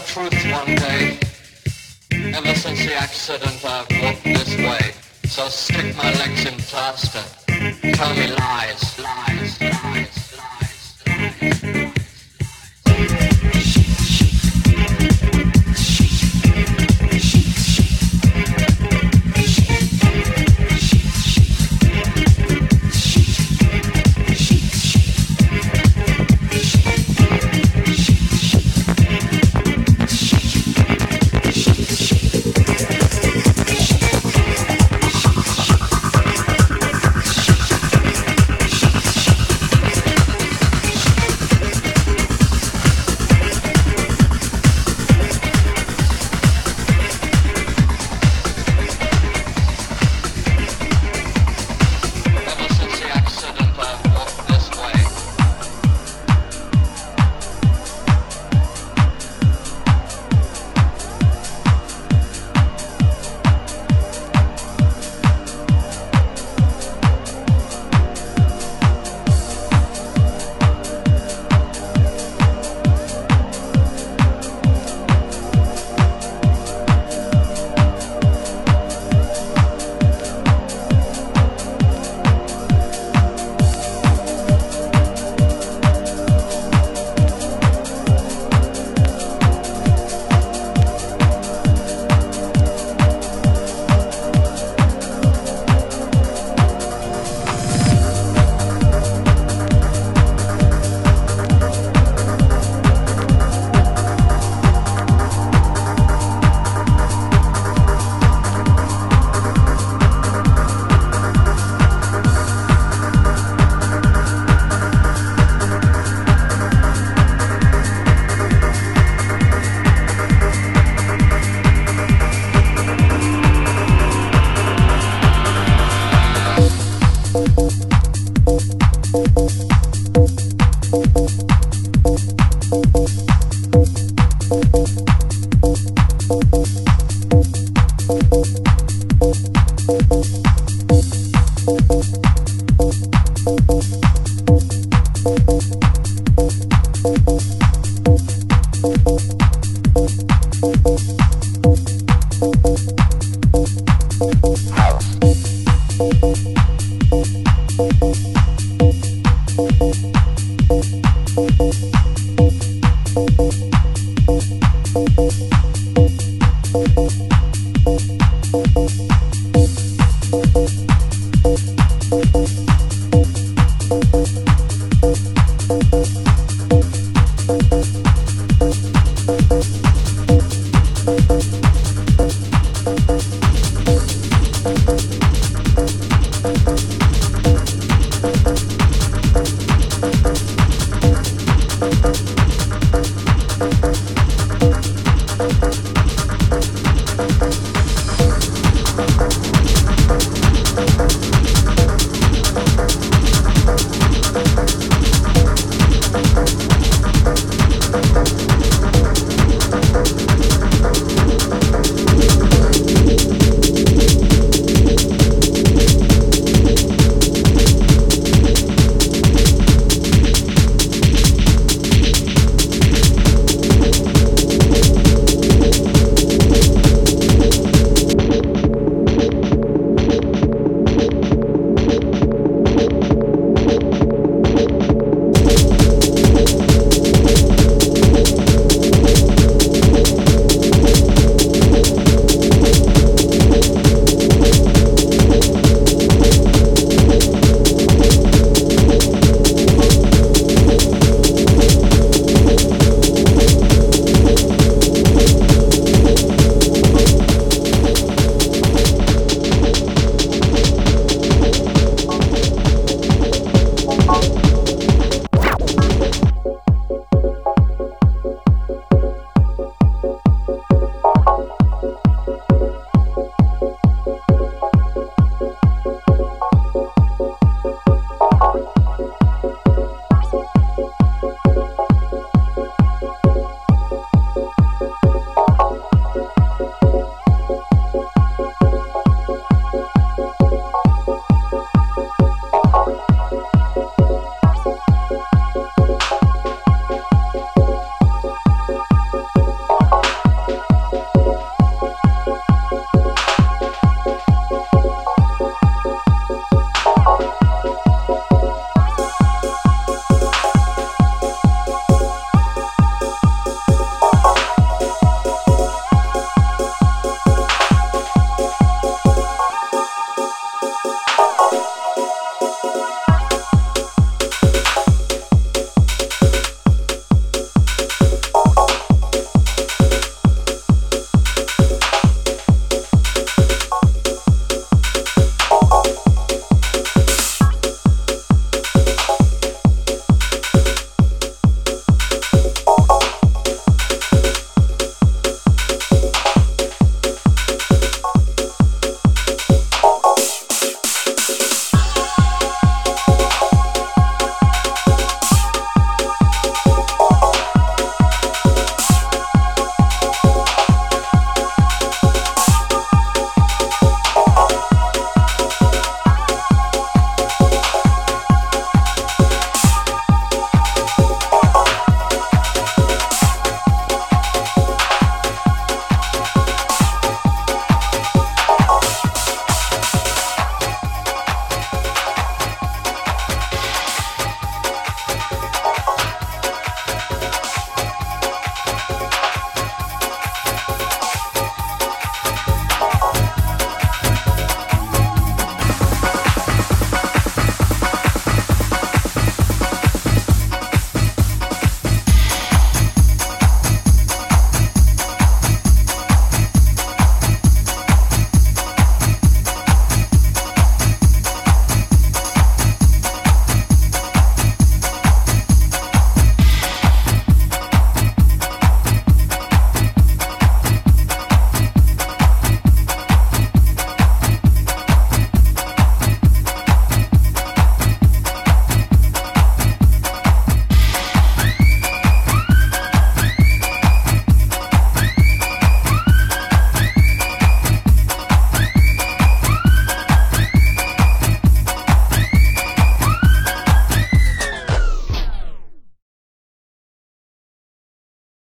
the truth one day. Ever since the accident, I've walked this way. So stick my legs in plaster. Tell me lies, lies, lies.